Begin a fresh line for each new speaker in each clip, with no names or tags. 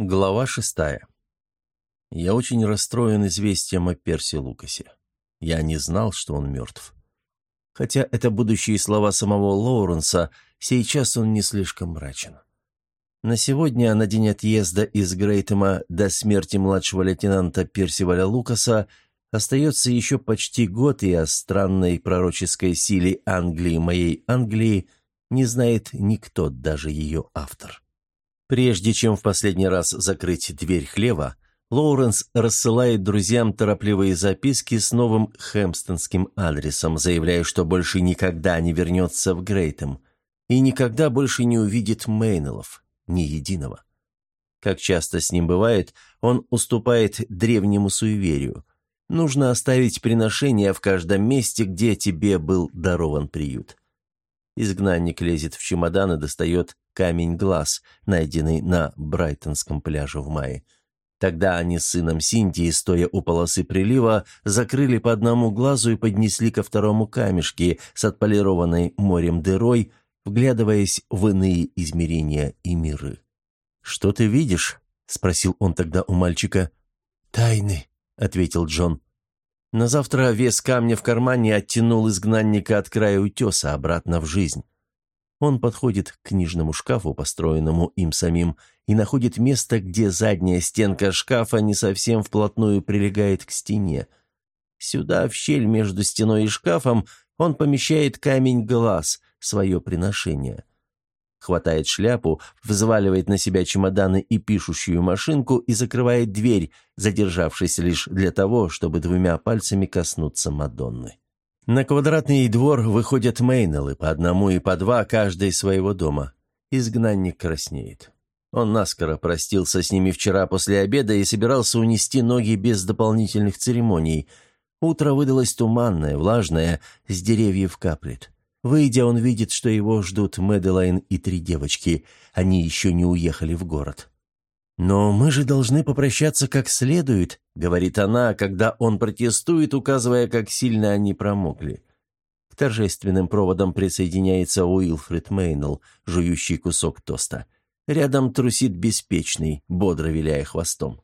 Глава шестая. Я очень расстроен известием о Перси Лукасе. Я не знал, что он мертв. Хотя это будущие слова самого Лоуренса, сейчас он не слишком мрачен. На сегодня, на день отъезда из Грейтема до смерти младшего лейтенанта Персиваля Лукаса, остается еще почти год, и о странной пророческой силе Англии, моей Англии, не знает никто, даже ее автор. Прежде чем в последний раз закрыть дверь хлева, Лоуренс рассылает друзьям торопливые записки с новым хэмстонским адресом, заявляя, что больше никогда не вернется в Грейтем и никогда больше не увидит Мейнелов, ни единого. Как часто с ним бывает, он уступает древнему суеверию. Нужно оставить приношение в каждом месте, где тебе был дарован приют. Изгнанник лезет в чемодан и достает камень-глаз, найденный на Брайтонском пляже в мае. Тогда они с сыном Синтии, стоя у полосы прилива, закрыли по одному глазу и поднесли ко второму камешки с отполированной морем дырой, вглядываясь в иные измерения и миры. «Что ты видишь?» — спросил он тогда у мальчика.
«Тайны», — ответил Джон.
На завтра вес камня в кармане оттянул изгнанника от края утеса обратно в жизнь. Он подходит к книжному шкафу, построенному им самим, и находит место, где задняя стенка шкафа не совсем вплотную прилегает к стене. Сюда, в щель между стеной и шкафом, он помещает камень-глаз, свое приношение хватает шляпу, взваливает на себя чемоданы и пишущую машинку и закрывает дверь, задержавшись лишь для того, чтобы двумя пальцами коснуться Мадонны. На квадратный двор выходят Мейнеллы, по одному и по два, каждый своего дома. Изгнанник краснеет. Он наскоро простился с ними вчера после обеда и собирался унести ноги без дополнительных церемоний. Утро выдалось туманное, влажное, с деревьев каплет. Выйдя, он видит, что его ждут Мэдалайн и три девочки. Они еще не уехали в город. «Но мы же должны попрощаться как следует», — говорит она, когда он протестует, указывая, как сильно они промокли. К торжественным проводам присоединяется Уилфред Мейнелл, жующий кусок тоста. Рядом трусит беспечный, бодро виляя хвостом.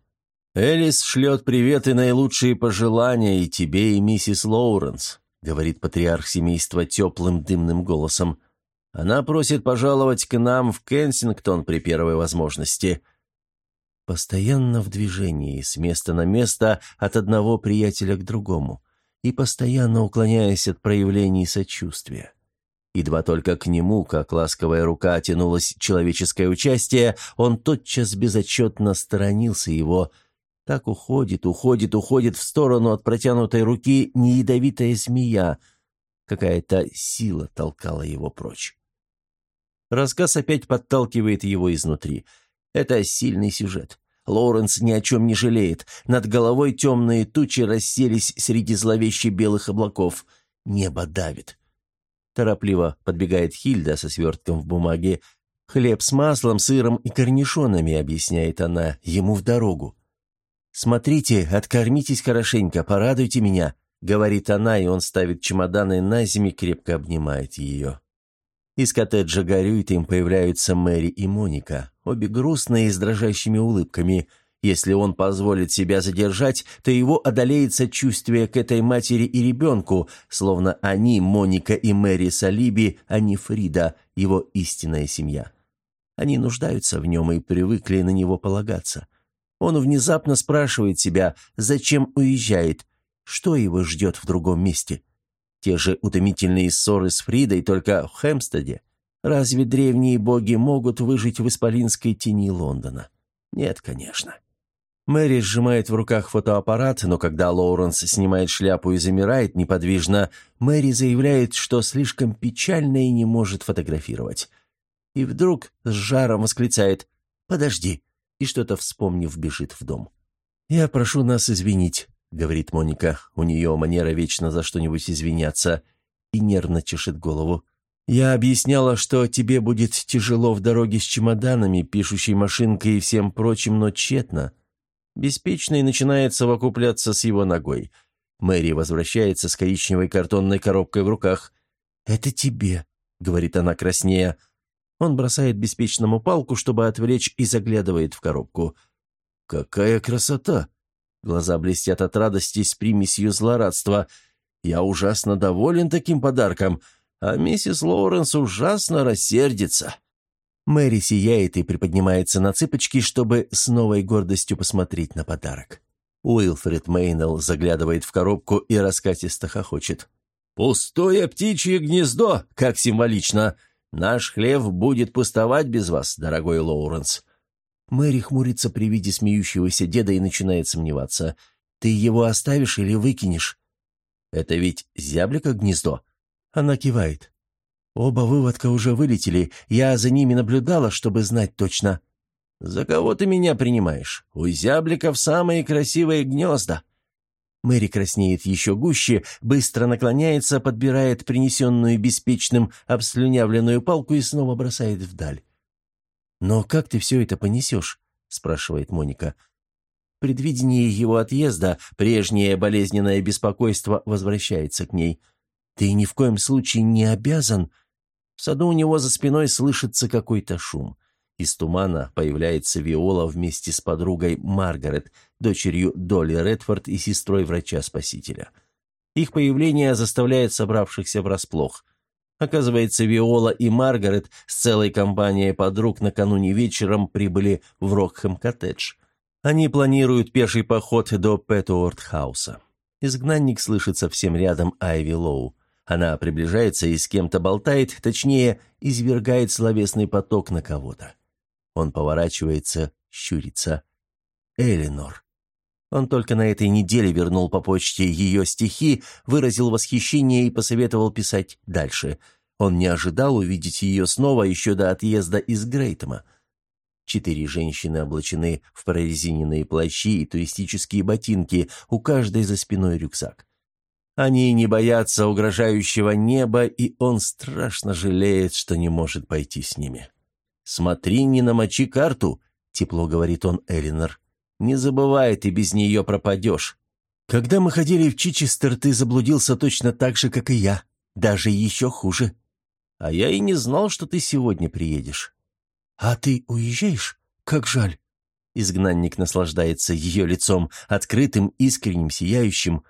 «Элис шлет привет и наилучшие пожелания и тебе, и миссис Лоуренс говорит патриарх семейства теплым дымным голосом. «Она просит пожаловать к нам в Кенсингтон при первой возможности». Постоянно в движении, с места на место, от одного приятеля к другому, и постоянно уклоняясь от проявлений сочувствия. Едва только к нему, как ласковая рука тянулась человеческое участие, он тотчас безотчетно сторонился его – так уходит, уходит, уходит в сторону от протянутой руки неядовитая змея. Какая-то сила толкала его прочь. Рассказ опять подталкивает его изнутри. Это сильный сюжет. Лоуренс ни о чем не жалеет. Над головой темные тучи расселись среди зловещих белых облаков. Небо давит. Торопливо подбегает Хильда со свертком в бумаге. «Хлеб с маслом, сыром и корнишонами», — объясняет она, — «ему в дорогу». «Смотрите, откормитесь хорошенько, порадуйте меня», — говорит она, и он ставит чемоданы на зиме, крепко обнимает ее. Из коттеджа горюет им появляются Мэри и Моника, обе грустные и с дрожащими улыбками. Если он позволит себя задержать, то его одолеет сочувствие к этой матери и ребенку, словно они, Моника и Мэри Салиби, а не Фрида, его истинная семья. Они нуждаются в нем и привыкли на него полагаться. Он внезапно спрашивает себя, зачем уезжает, что его ждет в другом месте. Те же утомительные ссоры с Фридой только в Хэмстеде. Разве древние боги могут выжить в исполинской тени Лондона? Нет, конечно. Мэри сжимает в руках фотоаппарат, но когда Лоуренс снимает шляпу и замирает неподвижно, Мэри заявляет, что слишком печально и не может фотографировать. И вдруг с жаром восклицает «Подожди, и, что-то вспомнив, бежит в дом. «Я прошу нас извинить», — говорит Моника. У нее манера вечно за что-нибудь извиняться. И нервно чешет голову. «Я объясняла, что тебе будет тяжело в дороге с чемоданами, пишущей машинкой и всем прочим, но тщетно». Беспечный начинает совокупляться с его ногой. Мэри возвращается с коричневой картонной коробкой в руках. «Это тебе», — говорит она краснея. Он бросает беспечному палку, чтобы отвлечь, и заглядывает в коробку. «Какая красота!» Глаза блестят от радости с примесью злорадства. «Я ужасно доволен таким подарком, а миссис Лоуренс ужасно рассердится». Мэри сияет и приподнимается на цыпочки, чтобы с новой гордостью посмотреть на подарок. Уилфред Мейнелл заглядывает в коробку и раскатисто хохочет. «Пустое птичье гнездо, как символично! Наш хлев будет пустовать без вас, дорогой Лоуренс!» Мэри хмурится при виде смеющегося деда и начинает сомневаться. «Ты его оставишь или выкинешь?» «Это ведь зяблика гнездо?» Она кивает. «Оба выводка уже вылетели. Я за ними наблюдала, чтобы знать точно». «За кого ты меня принимаешь? У зябликов самые красивые гнезда». Мэри краснеет еще гуще, быстро наклоняется, подбирает принесенную беспечным обслюнявленную палку и снова бросает вдаль. «Но как ты все это понесешь?» – спрашивает Моника. В предвидении его отъезда прежнее болезненное беспокойство возвращается к ней. «Ты ни в коем случае не обязан...» В саду у него за спиной слышится какой-то шум. Из тумана появляется Виола вместе с подругой Маргарет, дочерью Долли Редфорд и сестрой врача-спасителя. Их появление заставляет собравшихся врасплох. Оказывается, Виола и Маргарет с целой компанией подруг накануне вечером прибыли в Рокхэм-коттедж. Они планируют пеший поход до Пэтуорт-хауса. Изгнанник слышит совсем рядом Айви Лоу. Она приближается и с кем-то болтает, точнее, извергает словесный поток на кого-то. Он поворачивается, щурится. Элинор. Он только на этой неделе вернул по почте ее стихи, выразил восхищение и посоветовал писать дальше. Он не ожидал увидеть ее снова еще до отъезда из Грейтема. Четыре женщины облачены в прорезиненные плащи и туристические ботинки, у каждой за спиной рюкзак. Они не боятся угрожающего неба, и он страшно жалеет, что не может пойти с ними. «Смотри, не намочи карту», — тепло говорит он Элинор. «Не забывай, ты без нее пропадешь. Когда мы ходили в Чичестер, ты заблудился точно так же, как и я. Даже еще хуже. А я и не знал, что ты сегодня приедешь». «А ты уезжаешь? Как жаль». Изгнанник наслаждается ее лицом, открытым, искренним, сияющим.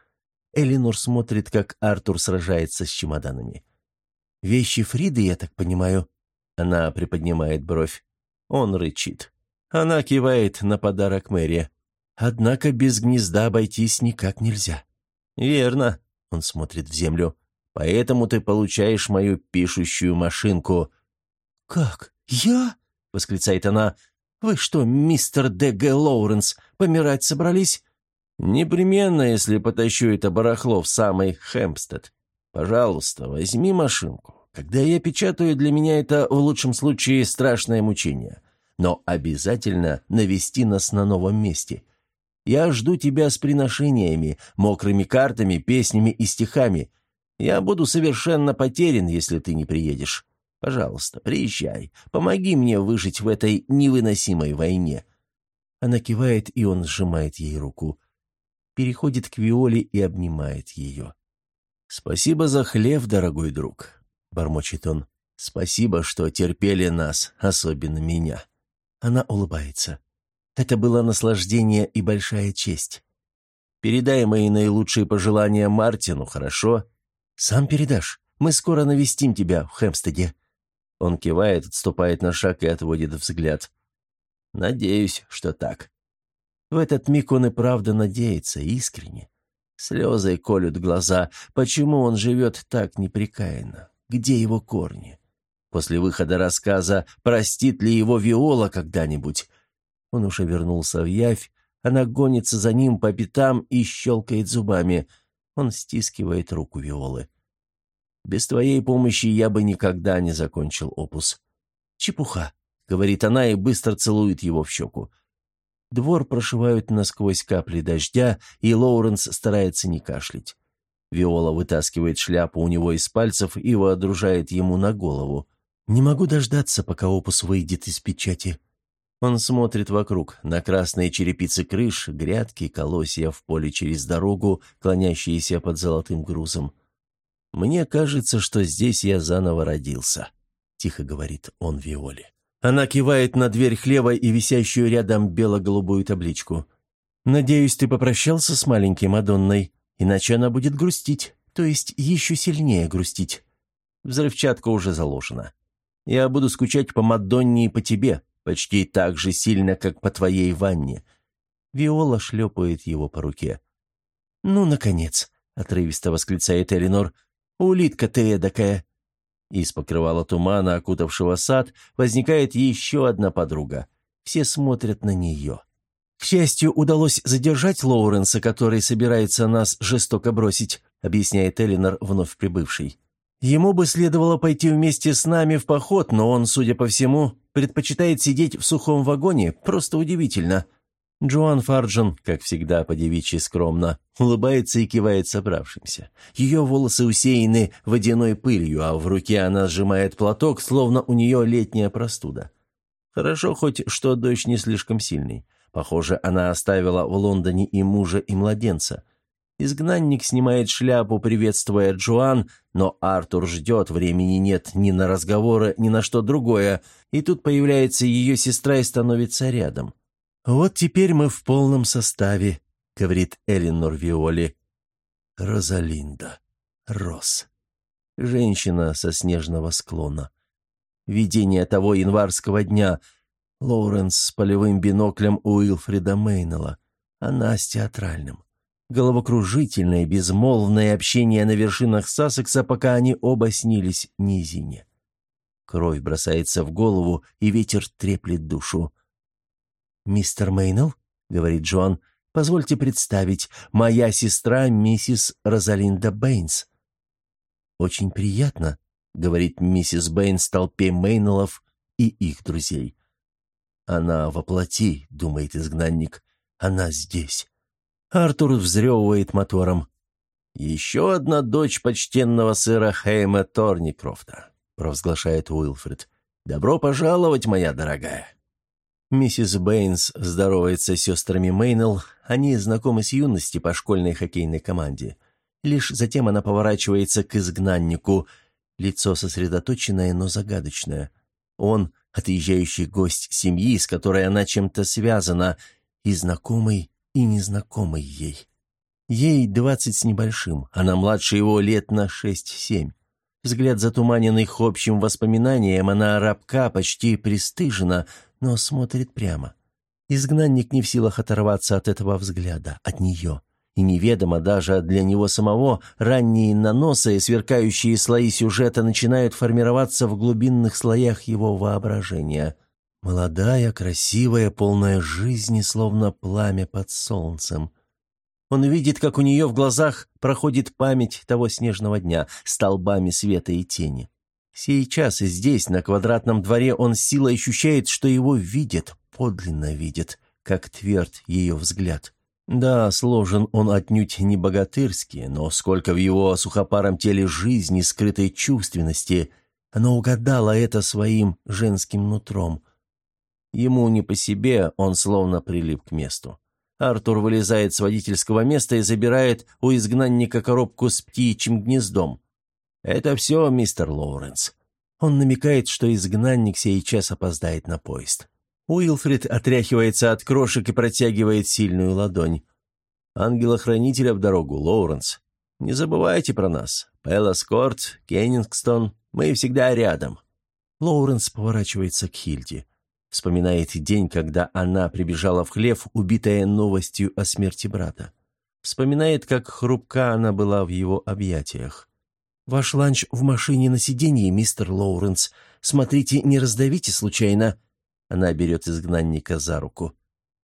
Элинор смотрит, как Артур сражается с чемоданами. «Вещи Фриды, я так понимаю?» Она приподнимает бровь. Он рычит. Она кивает на подарок Мэри. Однако без гнезда обойтись никак нельзя. «Верно», — он смотрит в землю. «Поэтому ты получаешь мою пишущую машинку». «Как? Я?» — восклицает она. «Вы что, мистер Д.Г. Лоуренс, помирать собрались?» «Непременно, если потащу это барахло в самый Хэмпстед. Пожалуйста, возьми машинку. Когда я печатаю, для меня это в лучшем случае страшное мучение. Но обязательно навести нас на новом месте. Я жду тебя с приношениями, мокрыми картами, песнями и стихами. Я буду совершенно потерян, если ты не приедешь. Пожалуйста, приезжай. Помоги мне выжить в этой невыносимой войне». Она кивает, и он сжимает ей руку. Переходит к Виоле и обнимает ее. «Спасибо за хлеб, дорогой друг бормочет он. «Спасибо, что терпели нас, особенно меня». Она улыбается. Это было наслаждение и большая честь. «Передай мои наилучшие пожелания Мартину, хорошо?» «Сам передашь. Мы скоро навестим тебя в Хэмстеде». Он кивает, отступает на шаг и отводит взгляд. «Надеюсь, что так». В этот миг он и правда надеется, искренне. Слезы колют глаза. Почему он живет так непрекаянно? где его корни. После выхода рассказа «Простит ли его Виола когда-нибудь?» Он уже вернулся в Явь, она гонится за ним по пятам и щелкает зубами. Он стискивает руку Виолы. «Без твоей помощи я бы никогда не закончил опус». «Чепуха», — говорит она и быстро целует его в щеку. Двор прошивают насквозь капли дождя, и Лоуренс старается не кашлять. Виола вытаскивает шляпу у него из пальцев и водружает ему на голову. «Не могу дождаться, пока опус выйдет из печати». Он смотрит вокруг, на красные черепицы крыш, грядки, колосья в поле через дорогу, клонящиеся под золотым грузом. «Мне кажется, что здесь я заново родился». — тихо говорит он Виоле. Она кивает на дверь хлева и висящую рядом бело-голубую табличку. «Надеюсь, ты попрощался с маленькой Мадонной, иначе она будет грустить, то есть еще сильнее грустить. Взрывчатка уже заложена. Я буду скучать по Мадонне и по тебе, почти так же сильно, как по твоей ванне». Виола шлепает его по руке. «Ну, наконец!» — отрывисто восклицает Элинор. «Улитка ты эдакая!» Из покрывала тумана, окутавшего сад, возникает еще одна подруга. Все смотрят на нее. «К счастью, удалось задержать Лоуренса, который собирается нас жестоко бросить», объясняет Элинор, вновь прибывший. «Ему бы следовало пойти вместе с нами в поход, но он, судя по всему, предпочитает сидеть в сухом вагоне. Просто удивительно. Джоан Фарджин, как всегда по-девичьи скромно, улыбается и кивает собравшимся. Ее волосы усеяны водяной пылью, а в руке она сжимает платок, словно у нее летняя простуда. Хорошо хоть, что дождь не слишком сильный. Похоже, она оставила в Лондоне и мужа, и младенца. Изгнанник снимает шляпу, приветствуя Джоан, но Артур ждет, времени нет ни на разговоры, ни на что другое, и тут появляется ее сестра и становится рядом. «Вот теперь мы в полном составе», — говорит Элинор Виоли. «Розалинда. Рос. Женщина со снежного склона. Видение того январского дня. Лоуренс с полевым биноклем Уилфрида Мейнелла. Она с театральным. Головокружительное, безмолвное общение на вершинах Сассекса, пока они оба снились низине. Кровь бросается в голову, и ветер треплет душу. «Мистер Мейнелл?» — говорит Джоан. «Позвольте представить, моя сестра миссис Розалинда Бэйнс». «Очень приятно», — говорит миссис Бэйнс толпе Мейнеллов и их друзей. «Она во плоти», — думает изгнанник. «Она здесь». Артур взрёвывает мотором. «Еще одна дочь почтенного сэра Хейма Торникрофта», — провозглашает Уилфред. «Добро пожаловать, моя дорогая». Миссис Бэйнс здоровается с сестрами Мейнелл, они знакомы с юности по школьной хоккейной команде. Лишь затем она поворачивается к изгнаннику, лицо сосредоточенное, но загадочное. Он — отъезжающий гость семьи, с которой она чем-то связана, и знакомый, и незнакомый ей. Ей двадцать с небольшим, она младше его лет на шесть-семь. Взгляд затуманенный их общим воспоминанием, она рабка, почти пристыжена, но смотрит прямо. Изгнанник не в силах оторваться от этого взгляда, от нее. И неведомо даже для него самого, ранние наносы и сверкающие слои сюжета начинают формироваться в глубинных слоях его воображения. Молодая, красивая, полная жизни, словно пламя под солнцем. Он видит, как у нее в глазах проходит память того снежного дня, столбами света и тени. Сейчас и здесь, на квадратном дворе, он силой ощущает, что его видят, подлинно видят, как тверд ее взгляд. Да, сложен он отнюдь не богатырски, но сколько в его сухопаром теле жизни, скрытой чувственности, оно угадало это своим женским нутром. Ему не по себе, он словно прилип к месту. Артур вылезает с водительского места и забирает у изгнанника коробку с птичьим гнездом. «Это все, мистер Лоуренс». Он намекает, что изгнанник сейчас опоздает на поезд. Уилфрид отряхивается от крошек и протягивает сильную ладонь. «Ангела-хранителя в дорогу, Лоуренс. Не забывайте про нас. Пэлас-Корт, Кеннингстон. Мы всегда рядом». Лоуренс поворачивается к Хильде. Вспоминает день, когда она прибежала в хлев, убитая новостью о смерти брата. Вспоминает, как хрупка она была в его объятиях. «Ваш ланч в машине на сиденье, мистер Лоуренс. Смотрите, не раздавите случайно». Она берет изгнанника за руку.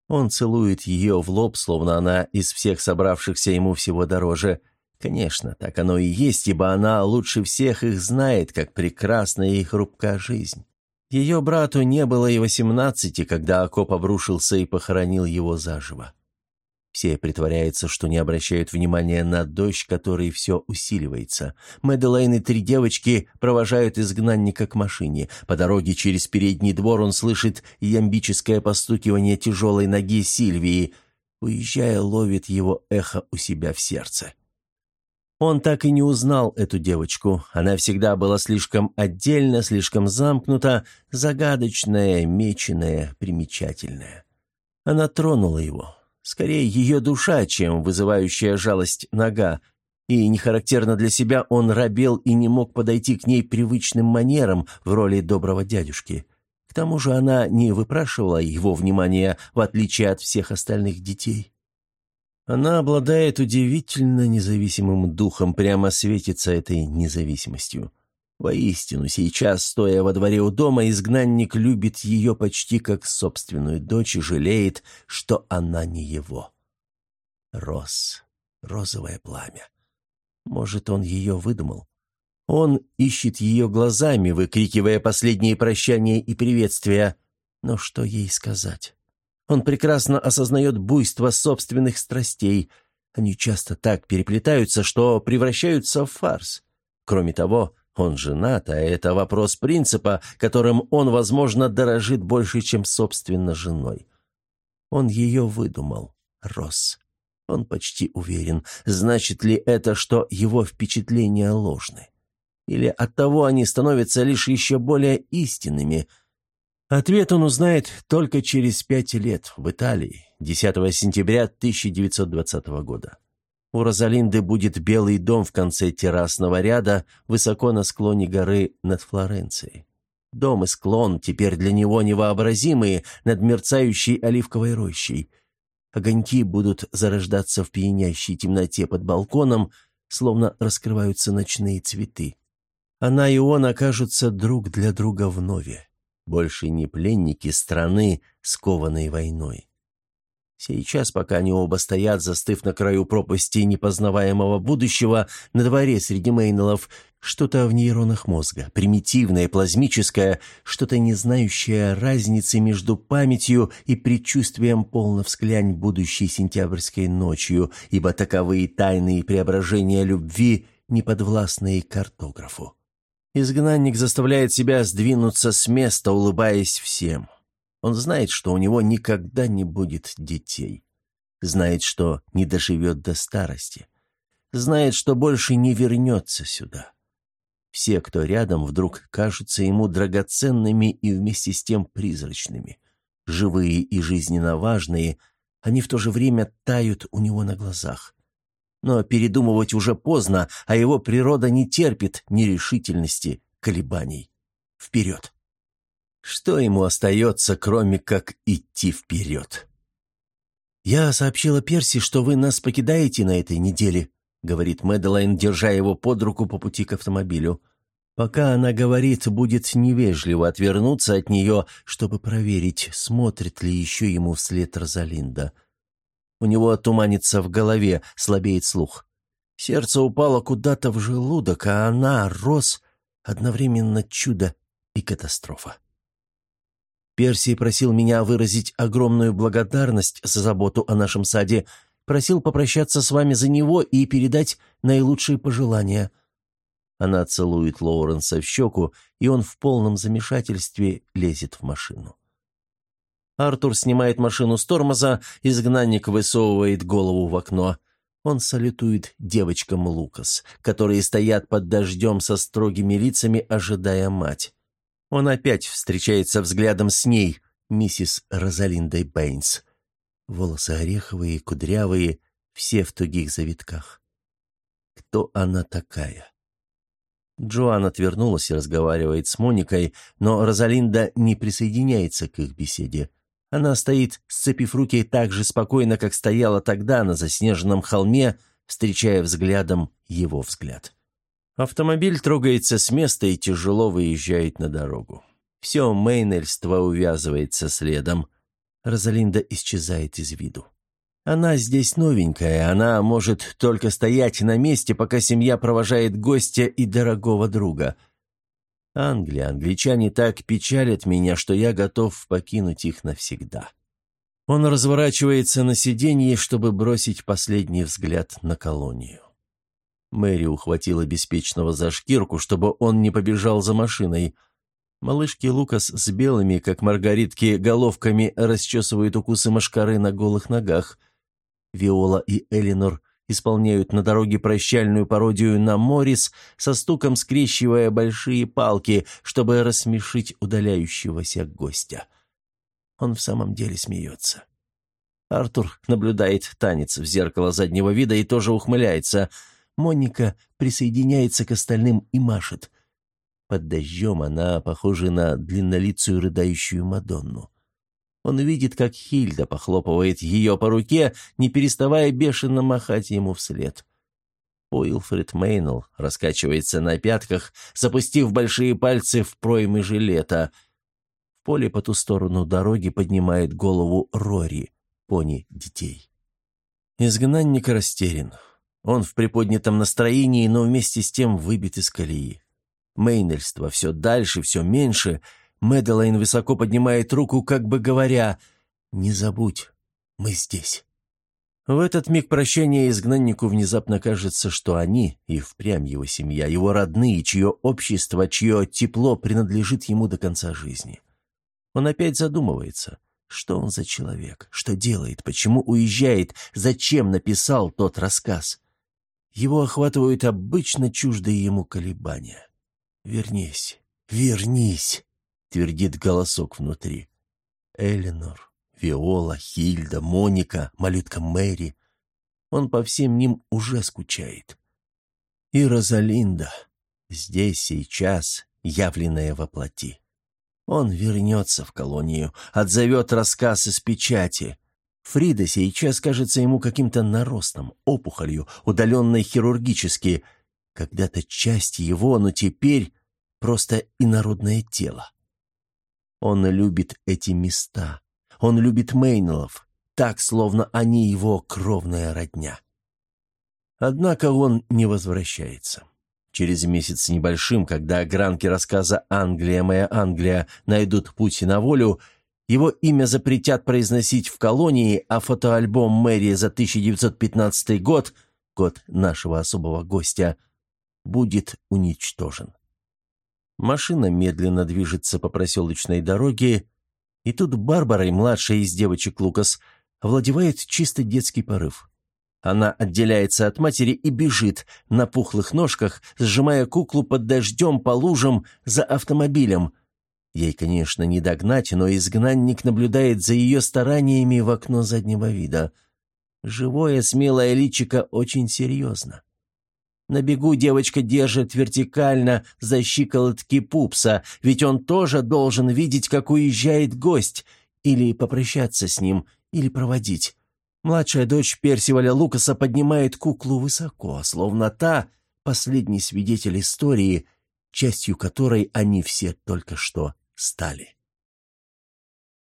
Он целует ее в лоб, словно она из всех собравшихся ему всего дороже. Конечно, так оно и есть, ибо она лучше всех их знает, как прекрасна и хрупка жизнь. Ее брату не было и восемнадцати, когда окоп обрушился и похоронил его заживо. Все притворяются, что не обращают внимания на дождь, который все усиливается. Мэдалайн и три девочки провожают изгнанника к машине. По дороге через передний двор он слышит ямбическое постукивание тяжелой ноги Сильвии. Уезжая, ловит его эхо у себя в сердце. Он так и не узнал эту девочку. Она всегда была слишком отдельно, слишком замкнута, загадочная, меченая, примечательная. Она тронула его. Скорее, ее душа, чем вызывающая жалость нога. И, не характерно для себя, он робел и не мог подойти к ней привычным манерам в роли доброго дядюшки. К тому же она не выпрашивала его внимания, в отличие от всех остальных детей. Она обладает удивительно независимым духом, прямо светится этой независимостью. Воистину, сейчас, стоя во дворе у дома, изгнанник любит ее почти как собственную дочь и жалеет, что она не его. Рос, розовое пламя. Может, он ее выдумал? Он ищет ее глазами, выкрикивая последние прощания и приветствия. Но что ей сказать? Он прекрасно осознает буйство собственных страстей. Они часто так переплетаются, что превращаются в фарс. Кроме того, он женат, а это вопрос принципа, которым он, возможно, дорожит больше, чем собственно женой. Он ее выдумал, Росс. Он почти уверен, значит ли это, что его впечатления ложны. Или оттого они становятся лишь еще более истинными – Ответ он узнает только через пять лет в Италии, 10 сентября 1920 года. У Розалинды будет белый дом в конце террасного ряда, высоко на склоне горы над Флоренцией. Дом и склон теперь для него невообразимые над мерцающей оливковой рощей. Огоньки будут зарождаться в пьянящей темноте под балконом, словно раскрываются ночные цветы. Она и он окажутся друг для друга вновь больше не пленники страны, скованной войной. Сейчас, пока они оба стоят, застыв на краю пропасти непознаваемого будущего, на дворе среди Мейнелов, что-то в нейронах мозга, примитивное, плазмическое, что-то не знающее разницы между памятью и предчувствием полно всклянь будущей сентябрьской ночью, ибо таковые тайные преображения любви неподвластные картографу. Изгнанник заставляет себя сдвинуться с места, улыбаясь всем. Он знает, что у него никогда не будет детей. Знает, что не доживет до старости. Знает, что больше не вернется сюда. Все, кто рядом, вдруг кажутся ему драгоценными и вместе с тем призрачными. Живые и жизненно важные, они в то же время тают у него на глазах. Но передумывать уже поздно, а его природа не терпит нерешительности, колебаний. Вперед! Что ему остается, кроме как идти вперед? «Я сообщила Перси, что вы нас покидаете на этой неделе», — говорит Мэдалайн, держа его под руку по пути к автомобилю. Пока она говорит, будет невежливо отвернуться от нее, чтобы проверить, смотрит ли еще ему вслед Розалинда. — у него туманится в голове, слабеет слух. Сердце упало куда-то в желудок, а она, рос, одновременно чудо и катастрофа. Персий просил меня выразить огромную благодарность за заботу о нашем саде, просил попрощаться с вами за него и передать наилучшие пожелания. Она целует Лоуренса в щеку, и он в полном замешательстве лезет в машину. Артур снимает машину с тормоза, изгнанник высовывает голову в окно. Он салютует девочкам Лукас, которые стоят под дождем со строгими лицами, ожидая мать. Он опять встречается взглядом с ней, миссис Розалиндой Бэйнс. Волосы ореховые, кудрявые, все в тугих завитках. Кто она такая? Джоан отвернулась и разговаривает с Моникой, но Розалинда не присоединяется к их беседе. Она стоит, сцепив руки так же спокойно, как стояла тогда на заснеженном холме, встречая взглядом его взгляд. Автомобиль трогается с места и тяжело выезжает на дорогу. Все Мейнельство увязывается следом. Розалинда исчезает из виду. Она здесь новенькая, она может только стоять на месте, пока семья провожает гостя и дорогого друга – Англия, англичане так печалят меня, что я готов покинуть их навсегда. Он разворачивается на сиденье, чтобы бросить последний взгляд на колонию. Мэри ухватила беспечного за шкирку, чтобы он не побежал за машиной. Малышки Лукас с белыми, как маргаритки, головками расчесывают укусы мошкары на голых ногах. Виола и Элинор исполняют на дороге прощальную пародию на Моррис, со стуком скрещивая большие палки, чтобы рассмешить удаляющегося гостя. Он в самом деле смеется. Артур наблюдает танец в зеркало заднего вида и тоже ухмыляется. Моника присоединяется к остальным и машет. Под дождем она похожа на длиннолицую рыдающую Мадонну. Он видит, как Хильда похлопывает ее по руке, не переставая бешено махать ему вслед. Уилфред Мейнелл раскачивается на пятках, запустив большие пальцы в проймы жилета. В поле по ту сторону дороги поднимает голову Рори, пони детей. Изгнанник растерян. Он в приподнятом настроении, но вместе с тем выбит из колеи. Мейнельство все дальше, все меньше — Мэдалайн высоко поднимает руку, как бы говоря «Не забудь, мы здесь». В этот миг прощания изгнаннику внезапно кажется, что они и впрямь его семья, его родные, чье общество, чье тепло принадлежит ему до конца жизни. Он опять задумывается, что он за человек, что делает, почему уезжает, зачем написал тот рассказ. Его охватывают обычно чуждые ему колебания. «Вернись, вернись!» — твердит голосок внутри. Эленор, Виола, Хильда, Моника, малютка Мэри. Он по всем ним уже скучает. И Розалинда, здесь, сейчас, явленная во плоти. Он вернется в колонию, отзовет рассказ из печати. Фрида сейчас кажется ему каким-то наростом, опухолью, удаленной хирургически. Когда-то часть его, но теперь просто инородное тело. Он любит эти места. Он любит Мейнелов, так, словно они его кровная родня. Однако он не возвращается. Через месяц с небольшим, когда огранки рассказа «Англия, моя Англия» найдут путь на волю, его имя запретят произносить в колонии, а фотоальбом Мэри за 1915 год, год нашего особого гостя, будет уничтожен. Машина медленно движется по проселочной дороге, и тут Барбара, младшая из девочек Лукас, овладевает чисто детский порыв. Она отделяется от матери и бежит на пухлых ножках, сжимая куклу под дождем по лужам за автомобилем. Ей, конечно, не догнать, но изгнанник наблюдает за ее стараниями в окно заднего вида. Живое, смелое личико очень серьезно. На бегу девочка держит вертикально за щиколотки пупса, ведь он тоже должен видеть, как уезжает гость, или попрощаться с ним, или проводить. Младшая дочь Персиваля Лукаса поднимает куклу высоко, словно та — последний свидетель истории, частью которой они все только что стали.